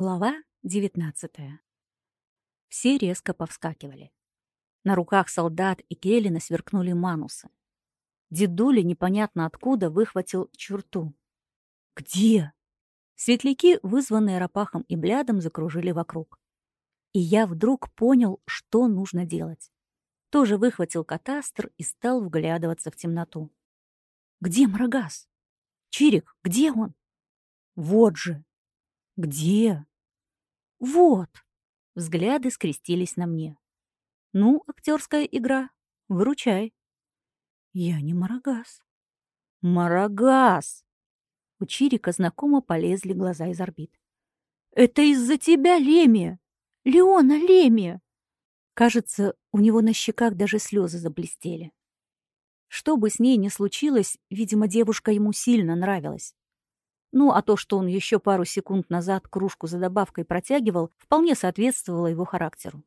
Глава девятнадцатая. Все резко повскакивали. На руках солдат и Келлина сверкнули манусы. Дедуля непонятно откуда выхватил черту. «Где?» Светляки, вызванные Рапахом и Блядом, закружили вокруг. И я вдруг понял, что нужно делать. Тоже выхватил катастр и стал вглядываться в темноту. «Где Марагас? Чирик, где он?» «Вот же!» «Где?» «Вот!» Взгляды скрестились на мне. «Ну, актерская игра, выручай». «Я не Марагас». «Марагас!» У Чирика знакомо полезли глаза из орбит. «Это из-за тебя, Лемия! Леона Лемия!» Кажется, у него на щеках даже слезы заблестели. Что бы с ней ни случилось, видимо, девушка ему сильно нравилась. Ну, а то, что он еще пару секунд назад кружку за добавкой протягивал, вполне соответствовало его характеру.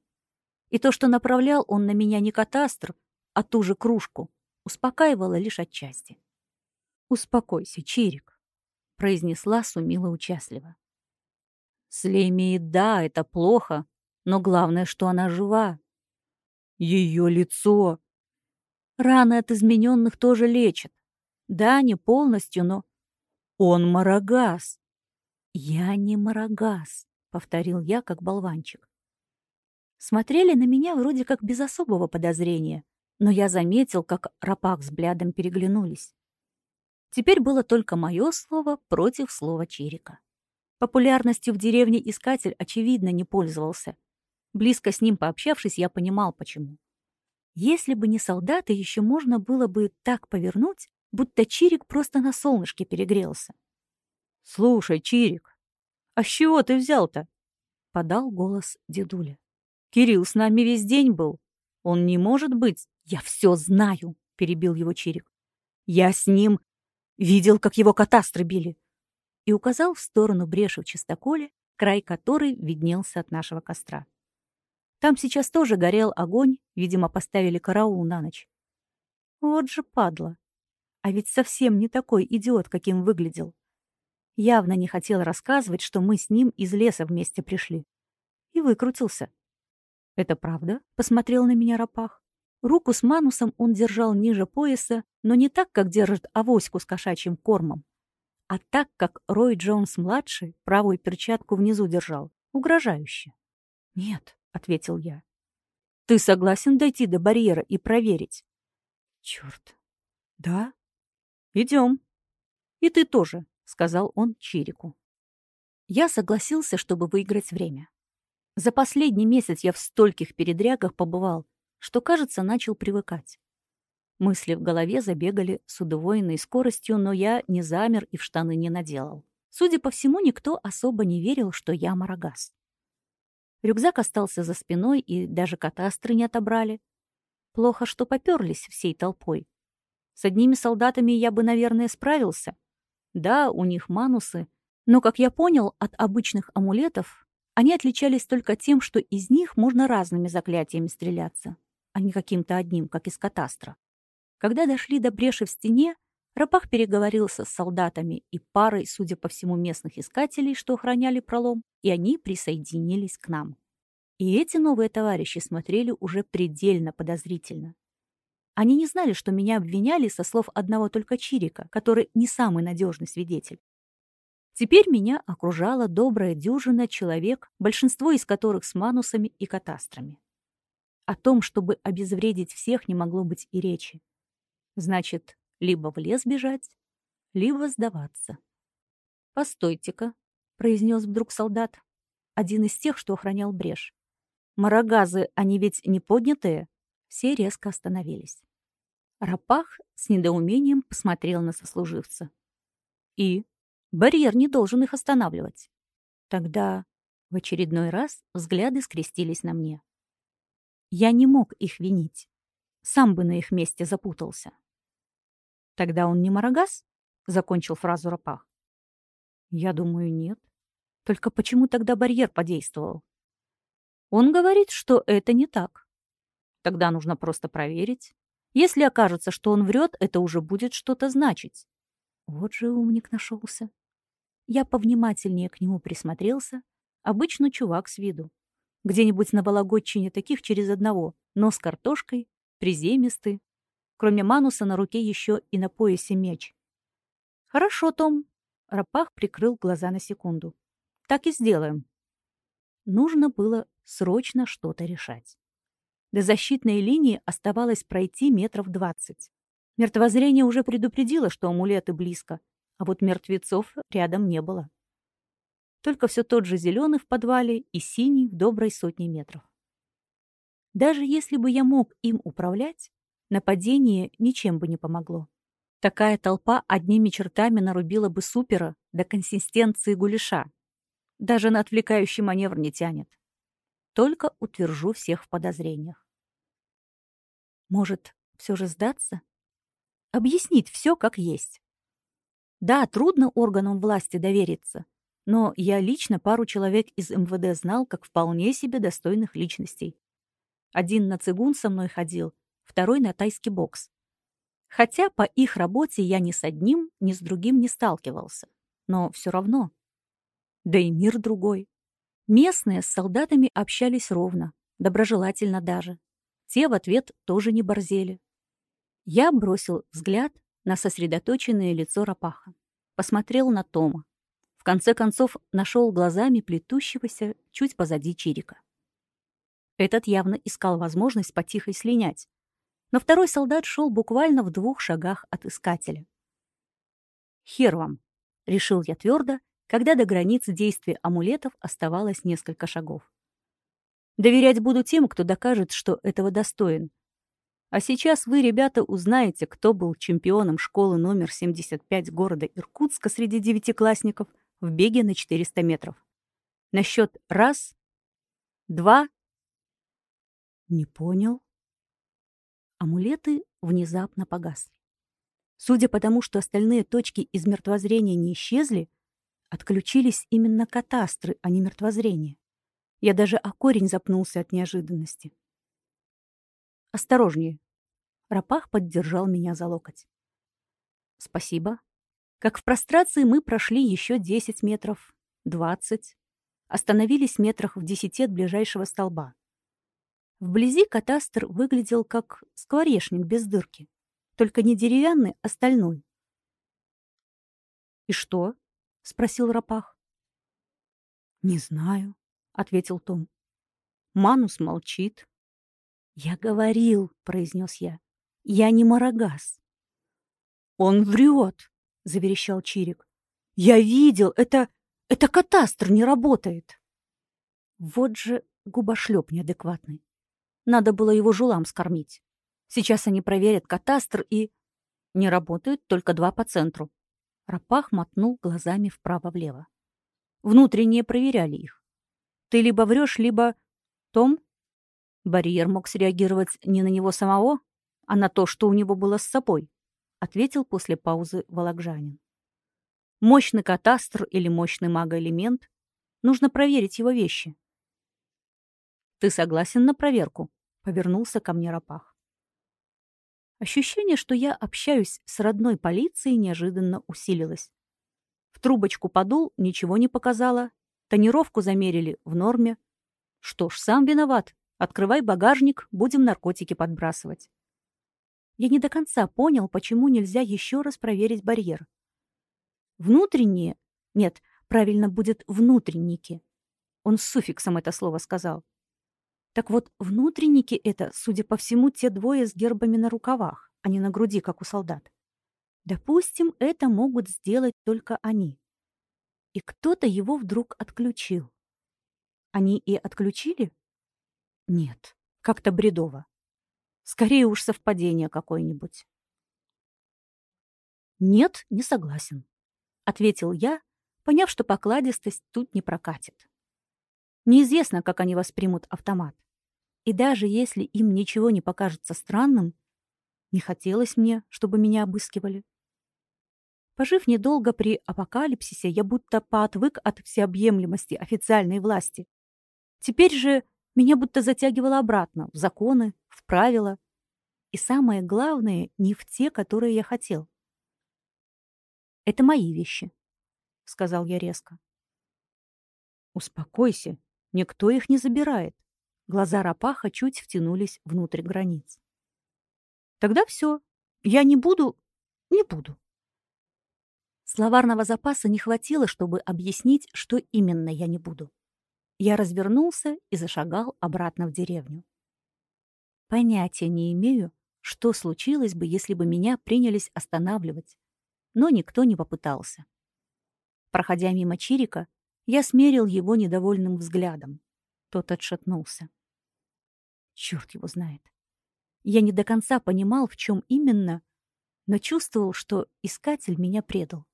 И то, что направлял он на меня не катастр, а ту же кружку, успокаивало лишь отчасти. «Успокойся, Чирик», — произнесла Сумила участливо. «Слейми, да, это плохо, но главное, что она жива. Ее лицо. Раны от измененных тоже лечат. Да, не полностью, но он Марагас. Я не Марагас, повторил я, как болванчик. Смотрели на меня вроде как без особого подозрения, но я заметил, как Рапак с Блядом переглянулись. Теперь было только мое слово против слова Чирика. Популярностью в деревне искатель, очевидно, не пользовался. Близко с ним пообщавшись, я понимал, почему. Если бы не солдаты, еще можно было бы так повернуть, будто Чирик просто на солнышке перегрелся. — Слушай, Чирик, а с чего ты взял-то? — подал голос дедуля. — Кирилл с нами весь день был. Он не может быть... — Я все знаю, — перебил его Чирик. — Я с ним видел, как его катастры били. И указал в сторону бреши в чистоколе, край которой виднелся от нашего костра. Там сейчас тоже горел огонь, видимо, поставили караул на ночь. Вот же падла. А ведь совсем не такой идиот, каким выглядел. Явно не хотел рассказывать, что мы с ним из леса вместе пришли. И выкрутился. «Это правда?» — посмотрел на меня Рапах. Руку с манусом он держал ниже пояса, но не так, как держит авоську с кошачьим кормом, а так, как Рой Джонс-младший правую перчатку внизу держал, угрожающе. «Нет», — ответил я. «Ты согласен дойти до барьера и проверить?» «Черт! Да?» «Идем». «И ты тоже», — сказал он Чирику. Я согласился, чтобы выиграть время. За последний месяц я в стольких передрягах побывал, что, кажется, начал привыкать. Мысли в голове забегали с удвоенной скоростью, но я не замер и в штаны не наделал. Судя по всему, никто особо не верил, что я Марагас. Рюкзак остался за спиной, и даже катастры не отобрали. Плохо, что поперлись всей толпой. С одними солдатами я бы, наверное, справился. Да, у них манусы, но, как я понял, от обычных амулетов они отличались только тем, что из них можно разными заклятиями стреляться, а не каким-то одним, как из катастра. Когда дошли до бреши в стене, Рапах переговорился с солдатами и парой, судя по всему, местных искателей, что охраняли пролом, и они присоединились к нам. И эти новые товарищи смотрели уже предельно подозрительно. Они не знали, что меня обвиняли со слов одного только Чирика, который не самый надежный свидетель. Теперь меня окружала добрая дюжина человек, большинство из которых с манусами и катастрами. О том, чтобы обезвредить всех, не могло быть и речи. Значит, либо в лес бежать, либо сдаваться. «Постойте-ка», — произнес вдруг солдат, один из тех, что охранял брешь. «Марагазы, они ведь не поднятые?» Все резко остановились. Рапах с недоумением посмотрел на сослуживца. И? Барьер не должен их останавливать. Тогда в очередной раз взгляды скрестились на мне. Я не мог их винить. Сам бы на их месте запутался. Тогда он не Марагас? Закончил фразу Рапах. Я думаю, нет. Только почему тогда барьер подействовал? Он говорит, что это не так. Тогда нужно просто проверить. Если окажется, что он врет, это уже будет что-то значить. Вот же умник нашелся. Я повнимательнее к нему присмотрелся, Обычно чувак с виду. Где-нибудь на Вологодчине таких через одного, но с картошкой, приземистый. Кроме мануса на руке еще и на поясе меч. «Хорошо, Том». Рапах прикрыл глаза на секунду. «Так и сделаем». Нужно было срочно что-то решать. До защитной линии оставалось пройти метров двадцать. Мертвозрение уже предупредило, что амулеты близко, а вот мертвецов рядом не было. Только все тот же зеленый в подвале и синий в доброй сотне метров. Даже если бы я мог им управлять, нападение ничем бы не помогло. Такая толпа одними чертами нарубила бы супера до консистенции гуляша. Даже на отвлекающий маневр не тянет. Только утвержу всех в подозрениях. Может, все же сдаться? Объяснить все как есть. Да, трудно органам власти довериться, но я лично пару человек из МВД знал как вполне себе достойных личностей. Один на цигун со мной ходил, второй на тайский бокс. Хотя по их работе я ни с одним, ни с другим не сталкивался. Но все равно. Да и мир другой. Местные с солдатами общались ровно, доброжелательно даже. Те в ответ тоже не борзели. Я бросил взгляд на сосредоточенное лицо Рапаха. Посмотрел на Тома. В конце концов, нашел глазами плетущегося чуть позади Чирика. Этот явно искал возможность потихо слинять. Но второй солдат шел буквально в двух шагах от искателя. «Хер вам!» — решил я твердо, когда до границы действия амулетов оставалось несколько шагов. «Доверять буду тем, кто докажет, что этого достоин. А сейчас вы, ребята, узнаете, кто был чемпионом школы номер 75 города Иркутска среди девятиклассников — в беге на 400 метров. На счет раз, два... Не понял. Амулеты внезапно погасли. Судя по тому, что остальные точки из мертвозрения не исчезли, отключились именно катастры, а не мертвозрение. Я даже о корень запнулся от неожиданности. «Осторожнее!» Рапах поддержал меня за локоть. «Спасибо», как в прострации мы прошли еще 10 метров, 20. Остановились метрах в 10 от ближайшего столба. Вблизи катастр выглядел как скворечник без дырки, только не деревянный, а стальной. «И что?» — спросил Рапах. «Не знаю», — ответил Том. Манус молчит. «Я говорил», — произнес я. «Я не Марагас». «Он врет», — заверещал Чирик. «Я видел! Это... это катастр не работает!» Вот же губошлеп неадекватный. Надо было его жулам скормить. Сейчас они проверят катастр и... Не работают только два по центру. Рапах мотнул глазами вправо-влево. Внутренние проверяли их. Ты либо врешь, либо... Том? Барьер мог среагировать не на него самого, а на то, что у него было с собой ответил после паузы Вологжанин. Мощный катастр или мощный магоэлемент. Нужно проверить его вещи. Ты согласен на проверку? Повернулся ко мне Рапах. Ощущение, что я общаюсь с родной полицией, неожиданно усилилось. В трубочку подул, ничего не показала. Тонировку замерили в норме. Что ж, сам виноват. Открывай багажник, будем наркотики подбрасывать. Я не до конца понял, почему нельзя еще раз проверить барьер. Внутренние... Нет, правильно будет внутренники. Он с суффиксом это слово сказал. Так вот, внутренники — это, судя по всему, те двое с гербами на рукавах, а не на груди, как у солдат. Допустим, это могут сделать только они. И кто-то его вдруг отключил. Они и отключили? Нет, как-то бредово. Скорее уж совпадение какое-нибудь. «Нет, не согласен», — ответил я, поняв, что покладистость тут не прокатит. Неизвестно, как они воспримут автомат. И даже если им ничего не покажется странным, не хотелось мне, чтобы меня обыскивали. Пожив недолго при апокалипсисе, я будто поотвык от всеобъемлемости официальной власти. Теперь же меня будто затягивало обратно, в законы, в правила. И самое главное, не в те, которые я хотел. «Это мои вещи», — сказал я резко. Успокойся, никто их не забирает. Глаза Рапаха чуть втянулись внутрь границ. Тогда все. Я не буду... не буду. Словарного запаса не хватило, чтобы объяснить, что именно я не буду. Я развернулся и зашагал обратно в деревню. Понятия не имею, что случилось бы, если бы меня принялись останавливать, но никто не попытался. Проходя мимо Чирика, я смерил его недовольным взглядом. Тот отшатнулся. Черт его знает. Я не до конца понимал, в чем именно, но чувствовал, что искатель меня предал.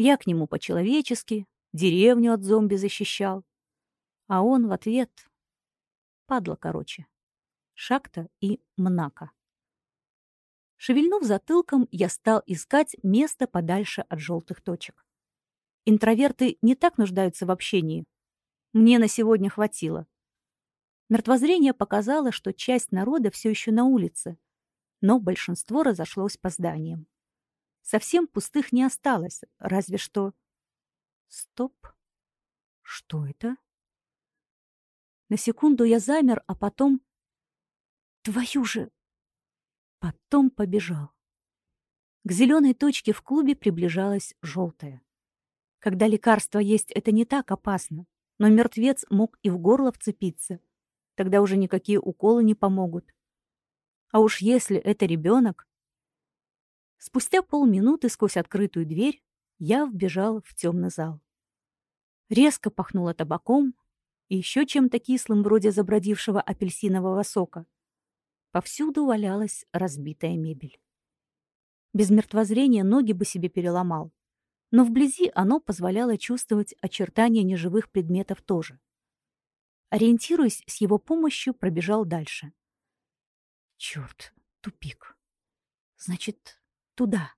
Я к нему по-человечески, деревню от зомби защищал. А он в ответ... Падла, короче. Шахта и Мнака. Шевельнув затылком, я стал искать место подальше от желтых точек. Интроверты не так нуждаются в общении. Мне на сегодня хватило. Мертвозрение показало, что часть народа все еще на улице, но большинство разошлось по зданиям. Совсем пустых не осталось, разве что... Стоп. Что это? На секунду я замер, а потом... Твою же... Потом побежал. К зеленой точке в клубе приближалась желтая. Когда лекарство есть, это не так опасно, но мертвец мог и в горло вцепиться. Тогда уже никакие уколы не помогут. А уж если это ребенок, Спустя полминуты сквозь открытую дверь я вбежал в темный зал. Резко пахнуло табаком и еще чем-то кислым вроде забродившего апельсинового сока. Повсюду валялась разбитая мебель. Без мертвозрения ноги бы себе переломал, но вблизи оно позволяло чувствовать очертания неживых предметов тоже. Ориентируясь с его помощью, пробежал дальше. Черт, тупик. Значит, туда.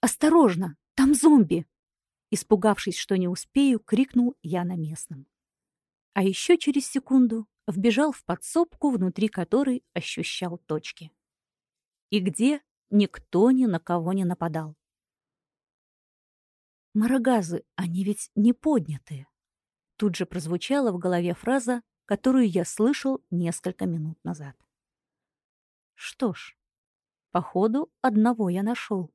«Осторожно! Там зомби!» Испугавшись, что не успею, крикнул я на местном. А еще через секунду вбежал в подсобку, внутри которой ощущал точки. И где никто ни на кого не нападал. «Марагазы, они ведь не поднятые!» Тут же прозвучала в голове фраза, которую я слышал несколько минут назад. Что ж, Походу, одного я нашел.